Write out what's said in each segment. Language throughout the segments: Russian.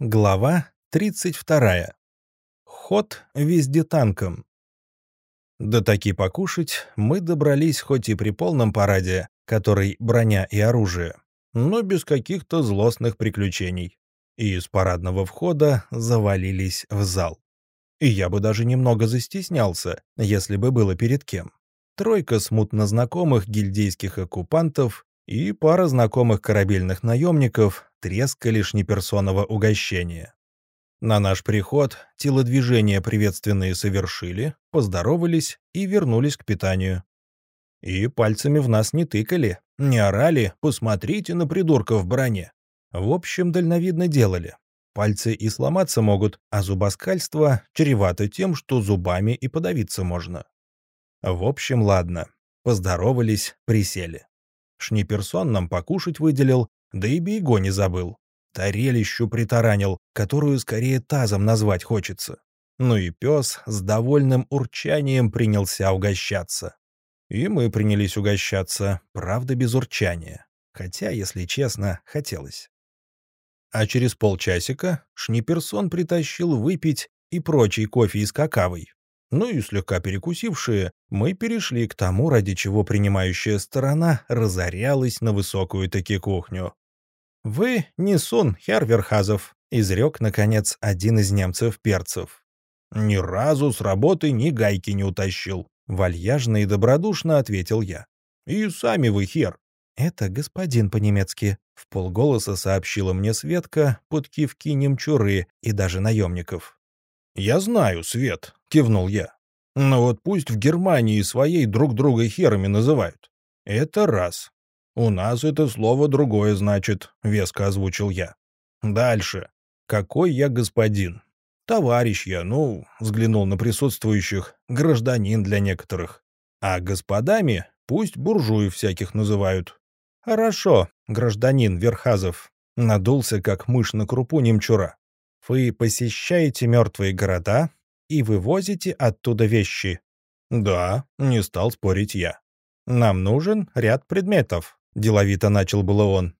Глава 32. Ход везде танком. До таки покушать мы добрались хоть и при полном параде, который броня и оружие, но без каких-то злостных приключений. И из парадного входа завалились в зал. И я бы даже немного застеснялся, если бы было перед кем. Тройка смутно знакомых гильдейских оккупантов и пара знакомых корабельных наемников трескали шниперсонного угощения. На наш приход телодвижения приветственные совершили, поздоровались и вернулись к питанию. И пальцами в нас не тыкали, не орали «посмотрите на придурка в броне». В общем, дальновидно делали. Пальцы и сломаться могут, а зубоскальство чревато тем, что зубами и подавиться можно. В общем, ладно. Поздоровались, присели. Шниперсон нам покушать выделил, да и Бейго не забыл. Тарелищу притаранил, которую скорее тазом назвать хочется. Ну и пес с довольным урчанием принялся угощаться. И мы принялись угощаться, правда без урчания. Хотя, если честно, хотелось. А через полчасика Шниперсон притащил выпить и прочий кофе из какавой. Ну и слегка перекусившие, мы перешли к тому, ради чего принимающая сторона разорялась на высокую таки кухню. «Вы не Сун, Херверхазов», — изрек, наконец, один из немцев-перцев. «Ни разу с работы ни гайки не утащил», — вальяжно и добродушно ответил я. «И сами вы хер». «Это господин по-немецки», — в полголоса сообщила мне Светка под кивки немчуры и даже наемников. «Я знаю, Свет», — кивнул я. «Но вот пусть в Германии своей друг друга херами называют. Это раз. У нас это слово другое значит», — веско озвучил я. «Дальше. Какой я господин? Товарищ я, ну, взглянул на присутствующих, гражданин для некоторых. А господами пусть буржуев всяких называют». «Хорошо, гражданин Верхазов», — надулся, как мышь на крупу немчура. Вы посещаете мертвые города и вывозите оттуда вещи. Да, не стал спорить я. Нам нужен ряд предметов, деловито начал было он.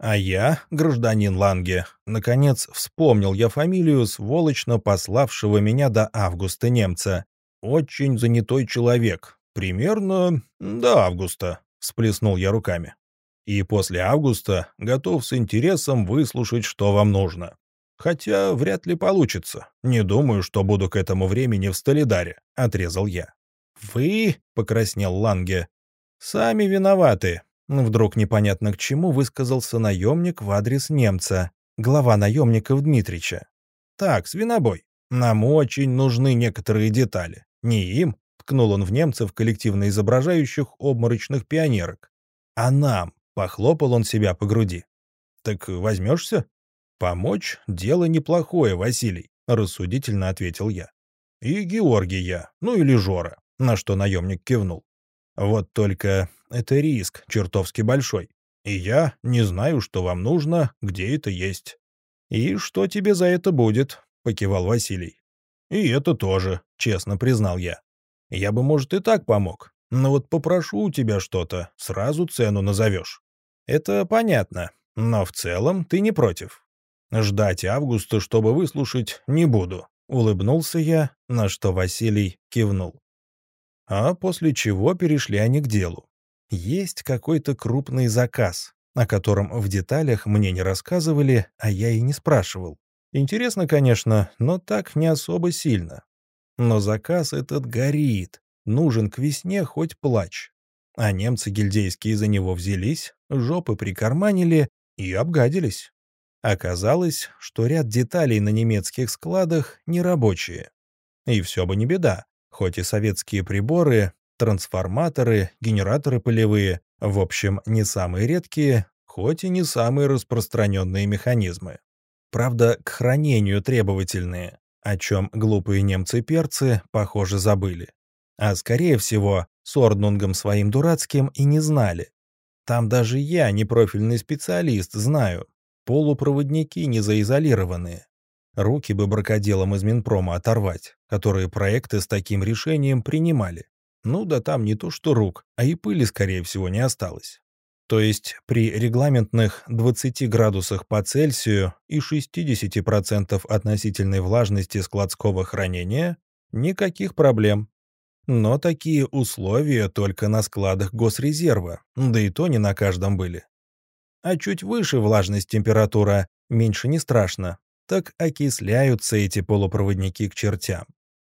А я, гражданин Ланге, наконец вспомнил я фамилию сволочно пославшего меня до августа немца. Очень занятой человек. Примерно до августа, всплеснул я руками. И после августа готов с интересом выслушать, что вам нужно. Хотя вряд ли получится. Не думаю, что буду к этому времени в Столидаре», — отрезал я. «Вы?» — покраснел Ланге. «Сами виноваты», — вдруг непонятно к чему высказался наемник в адрес немца, глава наемников Дмитрича. «Так, свинобой, нам очень нужны некоторые детали. Не им», — ткнул он в немцев, коллективно изображающих обморочных пионерок. «А нам», — похлопал он себя по груди. «Так возьмешься?» «Помочь — дело неплохое, Василий», — рассудительно ответил я. «И Георгия, ну или Жора», на что наемник кивнул. «Вот только это риск чертовски большой, и я не знаю, что вам нужно, где это есть». «И что тебе за это будет?» — покивал Василий. «И это тоже», — честно признал я. «Я бы, может, и так помог, но вот попрошу у тебя что-то, сразу цену назовешь». «Это понятно, но в целом ты не против». Ждать августа, чтобы выслушать, не буду. Улыбнулся я, на что Василий кивнул. А после чего перешли они к делу. Есть какой-то крупный заказ, о котором в деталях мне не рассказывали, а я и не спрашивал. Интересно, конечно, но так не особо сильно. Но заказ этот горит, нужен к весне хоть плач. А немцы гильдейские за него взялись, жопы прикарманили и обгадились. Оказалось, что ряд деталей на немецких складах нерабочие. И все бы не беда, хоть и советские приборы, трансформаторы, генераторы полевые, в общем, не самые редкие, хоть и не самые распространенные механизмы. Правда, к хранению требовательные, о чем глупые немцы-перцы, похоже, забыли. А скорее всего, с Орднунгом своим дурацким и не знали. Там даже я, непрофильный специалист, знаю, Полупроводники не заизолированные. Руки бы бракоделам из Минпрома оторвать, которые проекты с таким решением принимали. Ну да там не то что рук, а и пыли, скорее всего, не осталось. То есть при регламентных 20 градусах по Цельсию и 60% относительной влажности складского хранения никаких проблем. Но такие условия только на складах госрезерва, да и то не на каждом были. А чуть выше влажность температура, меньше не страшно, так окисляются эти полупроводники к чертям.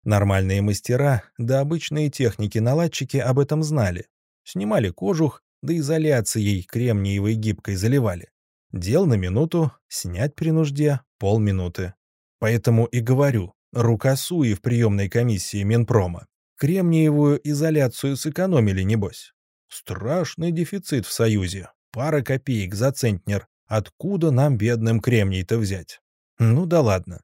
Нормальные мастера, да обычные техники-наладчики об этом знали. Снимали кожух, да изоляцией кремниевой гибкой заливали. Дел на минуту, снять при нужде полминуты. Поэтому и говорю, рукосуи в приемной комиссии Минпрома. Кремниевую изоляцию сэкономили, небось. Страшный дефицит в Союзе. Пара копеек за центнер. Откуда нам, бедным, кремний-то взять? Ну да ладно.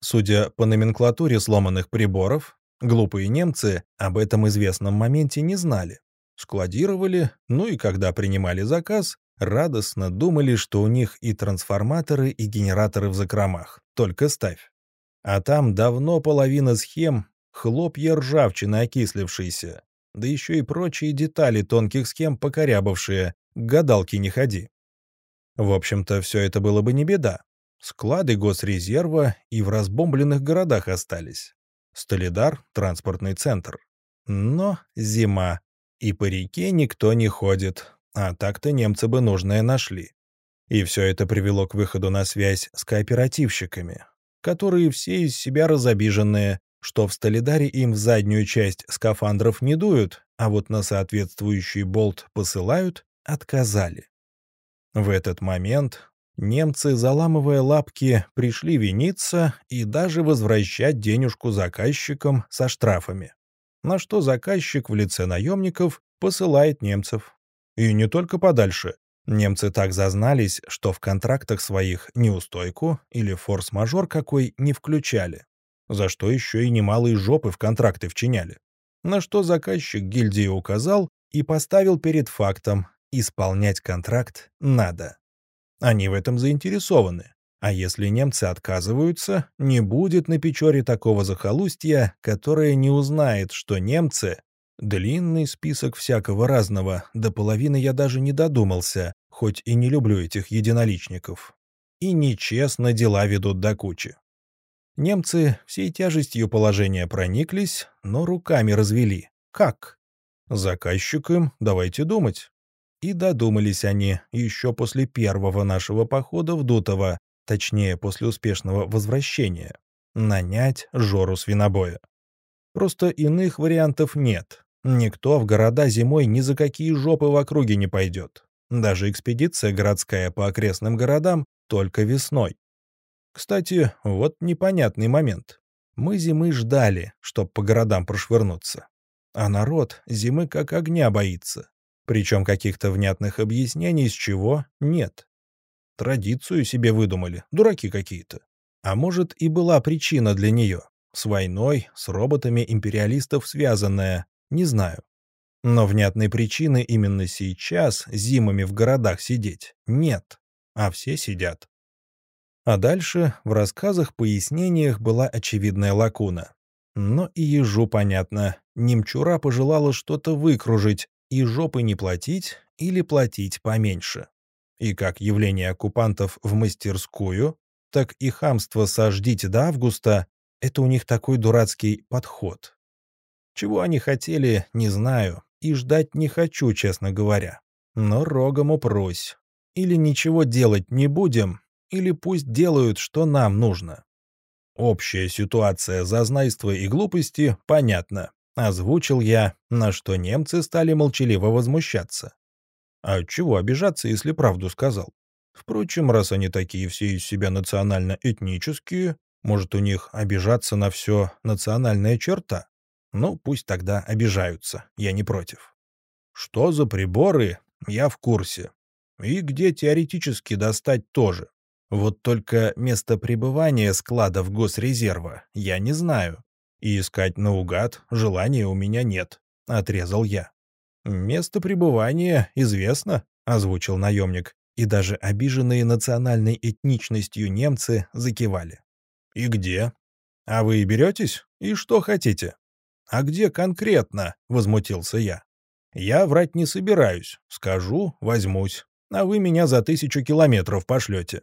Судя по номенклатуре сломанных приборов, глупые немцы об этом известном моменте не знали складировали, ну и когда принимали заказ, радостно думали, что у них и трансформаторы, и генераторы в закромах. Только ставь. А там давно половина схем — хлопья ржавчины окислившиеся, да еще и прочие детали тонких схем покорябавшие, к гадалке не ходи. В общем-то, все это было бы не беда. Склады госрезерва и в разбомбленных городах остались. Столидар — транспортный центр. Но зима. И по реке никто не ходит, а так-то немцы бы нужное нашли. И все это привело к выходу на связь с кооперативщиками, которые все из себя разобиженные, что в Столидаре им в заднюю часть скафандров не дуют, а вот на соответствующий болт посылают, отказали. В этот момент немцы, заламывая лапки, пришли виниться и даже возвращать денежку заказчикам со штрафами на что заказчик в лице наемников посылает немцев. И не только подальше. Немцы так зазнались, что в контрактах своих неустойку или форс-мажор какой не включали, за что еще и немалые жопы в контракты вчиняли. На что заказчик гильдии указал и поставил перед фактом «исполнять контракт надо». Они в этом заинтересованы. А если немцы отказываются, не будет на Печоре такого захолустья, которое не узнает, что немцы... Длинный список всякого разного, до половины я даже не додумался, хоть и не люблю этих единоличников. И нечестно дела ведут до кучи. Немцы всей тяжестью положения прониклись, но руками развели. Как? Заказчик им, давайте думать. И додумались они еще после первого нашего похода в Дутово, точнее, после успешного возвращения, нанять Жору свинобоя. Просто иных вариантов нет. Никто в города зимой ни за какие жопы в округе не пойдет. Даже экспедиция городская по окрестным городам только весной. Кстати, вот непонятный момент. Мы зимы ждали, чтоб по городам прошвырнуться. А народ зимы как огня боится. Причем каких-то внятных объяснений с чего нет. Традицию себе выдумали, дураки какие-то. А может, и была причина для нее. С войной, с роботами империалистов связанная, не знаю. Но внятной причины именно сейчас зимами в городах сидеть нет, а все сидят. А дальше в рассказах-пояснениях была очевидная лакуна. Но и ежу понятно, немчура пожелала что-то выкружить и жопы не платить или платить поменьше. И как явление оккупантов в мастерскую, так и хамство «сождите до августа» — это у них такой дурацкий подход. Чего они хотели, не знаю, и ждать не хочу, честно говоря. Но рогом упрусь. Или ничего делать не будем, или пусть делают, что нам нужно. Общая ситуация зазнайства и глупости понятна. Озвучил я, на что немцы стали молчаливо возмущаться. А чего обижаться, если правду сказал? Впрочем, раз они такие все из себя национально-этнические, может, у них обижаться на все национальная черта? Ну, пусть тогда обижаются, я не против. Что за приборы, я в курсе. И где теоретически достать тоже. Вот только место пребывания складов госрезерва я не знаю. И искать наугад желания у меня нет, — отрезал я. «Место пребывания известно», — озвучил наемник, и даже обиженные национальной этничностью немцы закивали. «И где? А вы беретесь? И что хотите?» «А где конкретно?» — возмутился я. Я врать не собираюсь. Скажу, возьмусь. А вы меня за тысячу километров пошлете.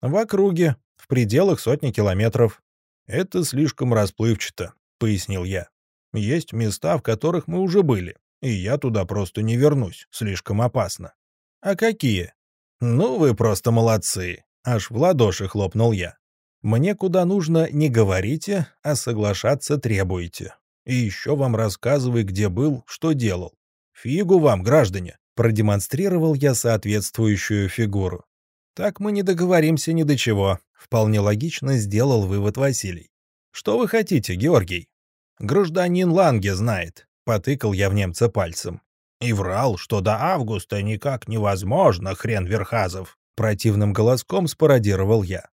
В округе, в пределах сотни километров. Это слишком расплывчато, пояснил я. Есть места, в которых мы уже были, и я туда просто не вернусь, слишком опасно. А какие? Ну, вы просто молодцы. Аж в ладоши хлопнул я. Мне куда нужно не говорите, а соглашаться требуете. И еще вам рассказывай, где был, что делал. Фигу вам, граждане, продемонстрировал я соответствующую фигуру. Так мы не договоримся ни до чего, вполне логично сделал вывод Василий. Что вы хотите, Георгий? Гражданин Ланге знает, потыкал я в немца пальцем. И врал, что до августа никак невозможно, хрен Верхазов. Противным голоском спародировал я.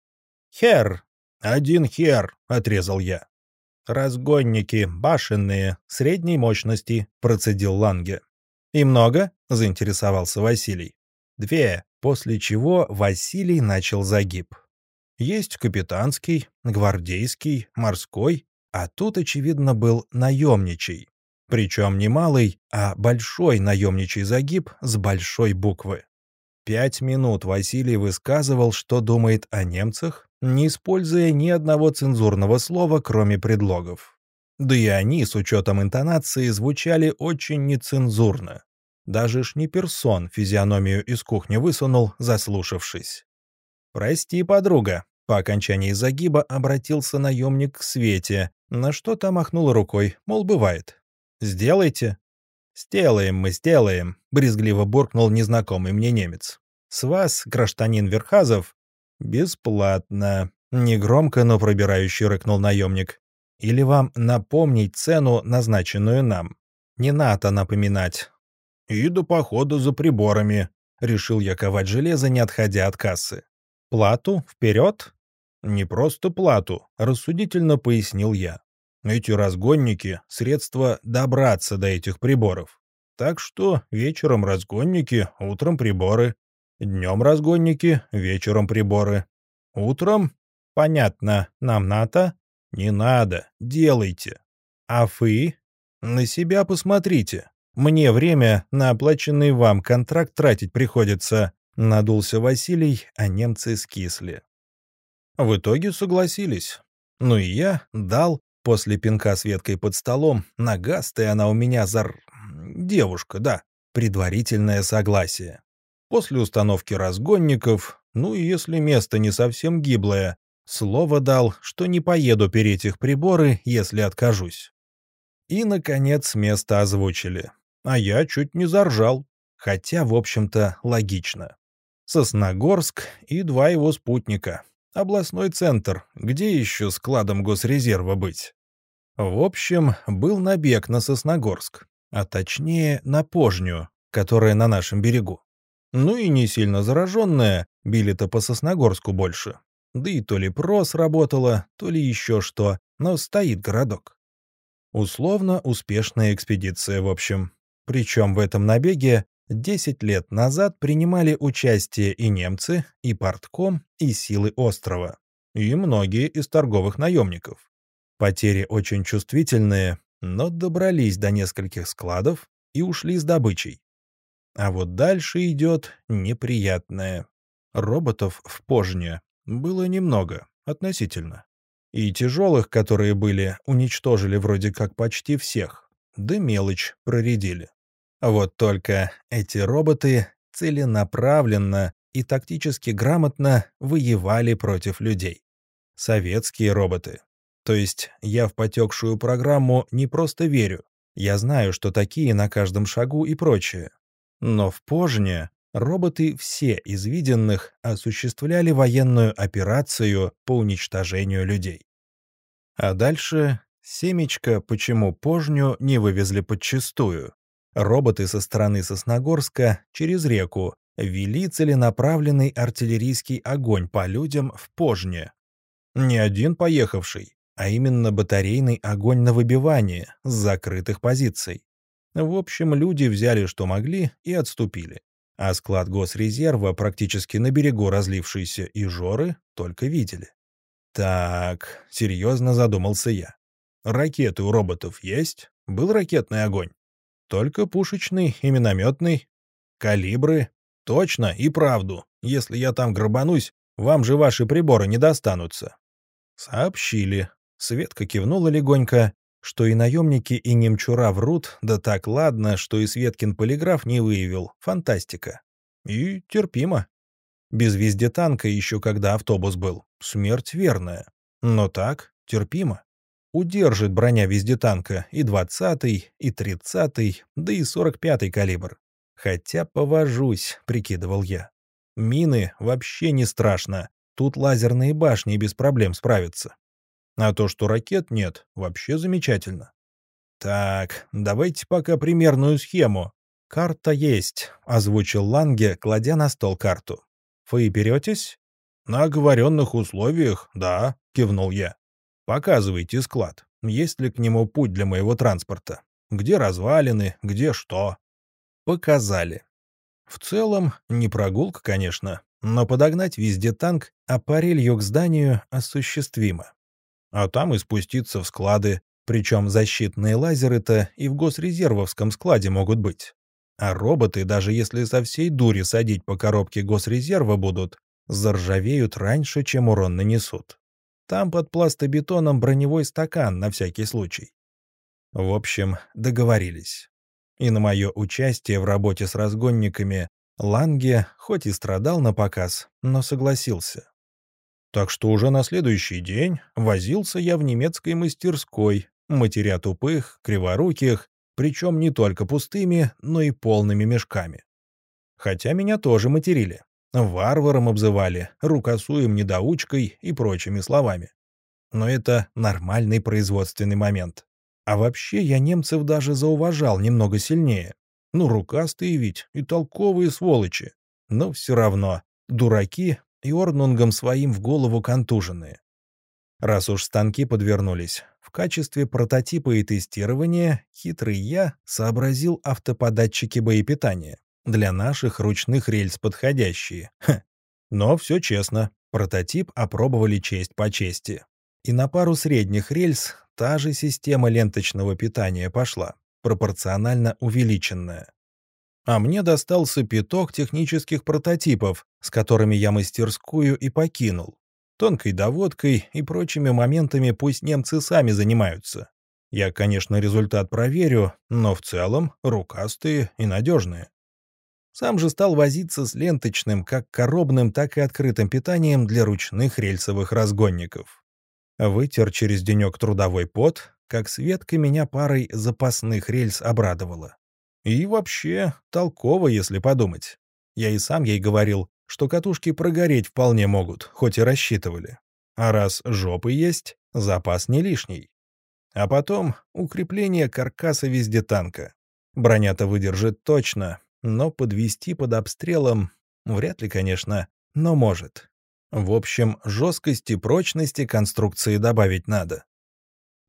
«Хер! Один хер!» — отрезал я. «Разгонники, башенные, средней мощности», — процедил Ланге. «И много?» — заинтересовался Василий. «Две», после чего Василий начал загиб. Есть капитанский, гвардейский, морской, а тут, очевидно, был наемничий. Причем не малый, а большой наемничий загиб с большой буквы. Пять минут Василий высказывал, что думает о немцах, не используя ни одного цензурного слова, кроме предлогов. Да и они, с учетом интонации, звучали очень нецензурно. Даже Шниперсон физиономию из кухни высунул, заслушавшись. «Прости, подруга», — по окончании загиба обратился наемник к Свете, на что та махнула рукой, мол, бывает. «Сделайте». «Сделаем мы, сделаем», — брезгливо буркнул незнакомый мне немец. «С вас, гражданин Верхазов?» «Бесплатно», — негромко, но пробирающе рыкнул наемник. «Или вам напомнить цену, назначенную нам?» «Не надо напоминать». «И до похода за приборами», — решил я ковать железо, не отходя от кассы. «Плату? Вперед?» «Не просто плату», — рассудительно пояснил я. Эти разгонники — средства добраться до этих приборов. Так что вечером разгонники, утром приборы. Днем разгонники, вечером приборы. Утром? Понятно, нам надо? Не надо, делайте. А вы? На себя посмотрите. Мне время на оплаченный вам контракт тратить приходится. Надулся Василий, а немцы скисли. В итоге согласились. Ну и я дал После пинка с веткой под столом, нагастая она у меня за... Девушка, да, предварительное согласие. После установки разгонников, ну и если место не совсем гиблое, слово дал, что не поеду переть их приборы, если откажусь. И, наконец, место озвучили. А я чуть не заржал. Хотя, в общем-то, логично. Сосногорск и два его спутника. Областной центр. Где еще складом госрезерва быть? В общем, был набег на Сосногорск, а точнее на Пожню, которая на нашем берегу. Ну и не сильно зараженная, били-то по Сосногорску больше. Да и то ли ПРО сработало, то ли еще что, но стоит городок. Условно успешная экспедиция, в общем. Причем в этом набеге 10 лет назад принимали участие и немцы, и портком, и силы острова, и многие из торговых наемников. Потери очень чувствительные, но добрались до нескольких складов и ушли с добычей. А вот дальше идет неприятное. Роботов в Пожне было немного, относительно. И тяжелых, которые были, уничтожили вроде как почти всех, да мелочь проредили. Вот только эти роботы целенаправленно и тактически грамотно воевали против людей. Советские роботы, то есть я в потекшую программу не просто верю. Я знаю, что такие на каждом шагу и прочее. Но в Пожне роботы все из виденных осуществляли военную операцию по уничтожению людей. А дальше семечко, почему Пожню не вывезли подчистую. Роботы со стороны Сосногорска через реку вели целенаправленный артиллерийский огонь по людям в Пожне. Не один поехавший, а именно батарейный огонь на выбивание с закрытых позиций. В общем, люди взяли что могли и отступили. А склад госрезерва, практически на берегу разлившийся и жоры, только видели. Так, серьезно задумался я. Ракеты у роботов есть? Был ракетный огонь? Только пушечный и минометный. Калибры. Точно и правду. Если я там грабанусь, вам же ваши приборы не достанутся. Сообщили. Светка кивнула легонько, что и наемники, и немчура врут, да так ладно, что и Светкин полиграф не выявил. Фантастика. И терпимо. Без везде танка еще когда автобус был. Смерть верная. Но так, терпимо. Удержит броня везде танка и 20-й, и 30-й, да и 45-й калибр. Хотя повожусь, прикидывал я. Мины вообще не страшно. Тут лазерные башни без проблем справятся. А то, что ракет нет, вообще замечательно. Так, давайте пока примерную схему. Карта есть, озвучил Ланге, кладя на стол карту. Вы беретесь? На оговоренных условиях, да, кивнул я. Показывайте склад. Есть ли к нему путь для моего транспорта? Где развалины, где что? Показали. В целом, не прогулка, конечно, но подогнать везде танк, а парелью к зданию осуществимо. А там и спуститься в склады, причем защитные лазеры-то и в госрезервовском складе могут быть. А роботы, даже если со всей дури садить по коробке госрезерва будут, заржавеют раньше, чем урон нанесут. Там под пластобетоном броневой стакан на всякий случай. В общем, договорились. И на мое участие в работе с разгонниками Ланге, хоть и страдал на показ, но согласился. Так что уже на следующий день возился я в немецкой мастерской, матеря тупых, криворуких, причем не только пустыми, но и полными мешками. Хотя меня тоже материли. Варваром обзывали, рукосуем недоучкой и прочими словами. Но это нормальный производственный момент. А вообще я немцев даже зауважал немного сильнее. Ну, рукастые ведь и толковые сволочи. Но все равно, дураки и орнунгом своим в голову контуженные. Раз уж станки подвернулись, в качестве прототипа и тестирования хитрый я сообразил автоподатчики боепитания. Для наших ручных рельс подходящие. Ха. Но все честно, прототип опробовали честь по чести. И на пару средних рельс та же система ленточного питания пошла, пропорционально увеличенная. А мне достался пяток технических прототипов, с которыми я мастерскую и покинул. Тонкой доводкой и прочими моментами пусть немцы сами занимаются. Я, конечно, результат проверю, но в целом рукастые и надежные. Сам же стал возиться с ленточным, как коробным, так и открытым питанием для ручных рельсовых разгонников. Вытер через денек трудовой пот, как Светка меня парой запасных рельс обрадовала. И вообще, толково, если подумать. Я и сам ей говорил, что катушки прогореть вполне могут, хоть и рассчитывали. А раз жопы есть, запас не лишний. А потом укрепление каркаса везде танка. Броня-то выдержит точно, но подвести под обстрелом вряд ли, конечно, но может. В общем, жесткости и прочности конструкции добавить надо.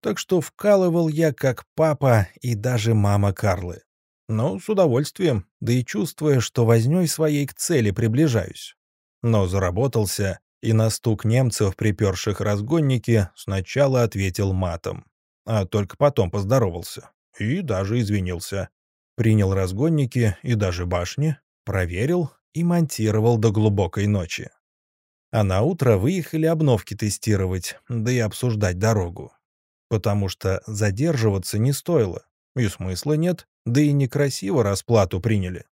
Так что вкалывал я как папа и даже мама Карлы но с удовольствием, да и чувствуя, что вознёй своей к цели приближаюсь. Но заработался, и на стук немцев, приперших разгонники, сначала ответил матом, а только потом поздоровался и даже извинился. Принял разгонники и даже башни, проверил и монтировал до глубокой ночи. А на утро выехали обновки тестировать, да и обсуждать дорогу. Потому что задерживаться не стоило, и смысла нет, да и некрасиво расплату приняли.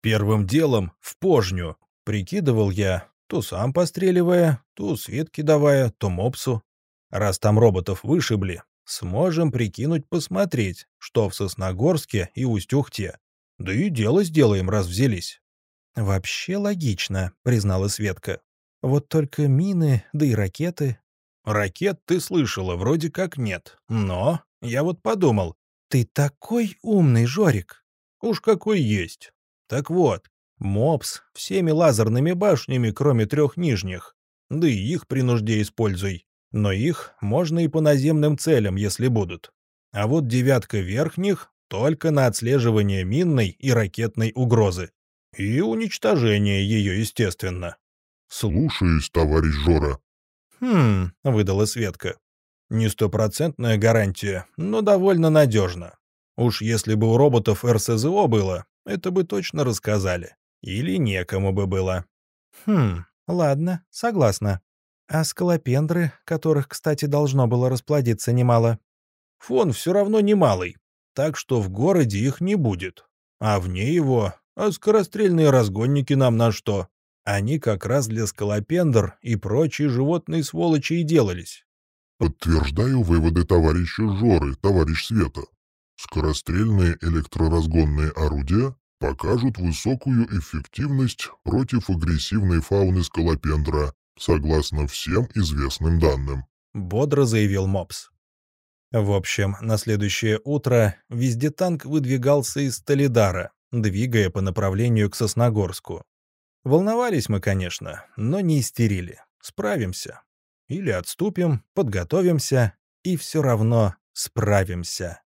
Первым делом в пожню, прикидывал я, то сам постреливая, то Светки давая, то мопсу. Раз там роботов вышибли, сможем прикинуть посмотреть, что в Сосногорске и Устюхте. Да и дело сделаем, раз взялись. «Вообще логично», — признала Светка. «Вот только мины, да и ракеты». «Ракет ты слышала, вроде как нет. Но я вот подумал, «Ты такой умный, Жорик!» «Уж какой есть!» «Так вот, МОПС всеми лазерными башнями, кроме трех нижних. Да и их при нужде используй. Но их можно и по наземным целям, если будут. А вот девятка верхних только на отслеживание минной и ракетной угрозы. И уничтожение ее, естественно. «Слушаюсь, товарищ Жора». «Хм», — выдала Светка. Не стопроцентная гарантия, но довольно надежно. Уж если бы у роботов РСЗО было, это бы точно рассказали. Или некому бы было. Хм, ладно, согласна. А скалопендры, которых, кстати, должно было расплодиться немало? Фон все равно немалый, так что в городе их не будет. А вне его, а скорострельные разгонники нам на что? Они как раз для скалопендр и прочие животные сволочи и делались. Подтверждаю выводы товарища Жоры, товарищ Света. Скорострельные электроразгонные орудия покажут высокую эффективность против агрессивной фауны скалопендра, согласно всем известным данным. Бодро заявил Мопс. В общем, на следующее утро везде танк выдвигался из Толидара, двигая по направлению к Сосногорску. Волновались мы, конечно, но не истерили. Справимся. Или отступим, подготовимся и все равно справимся.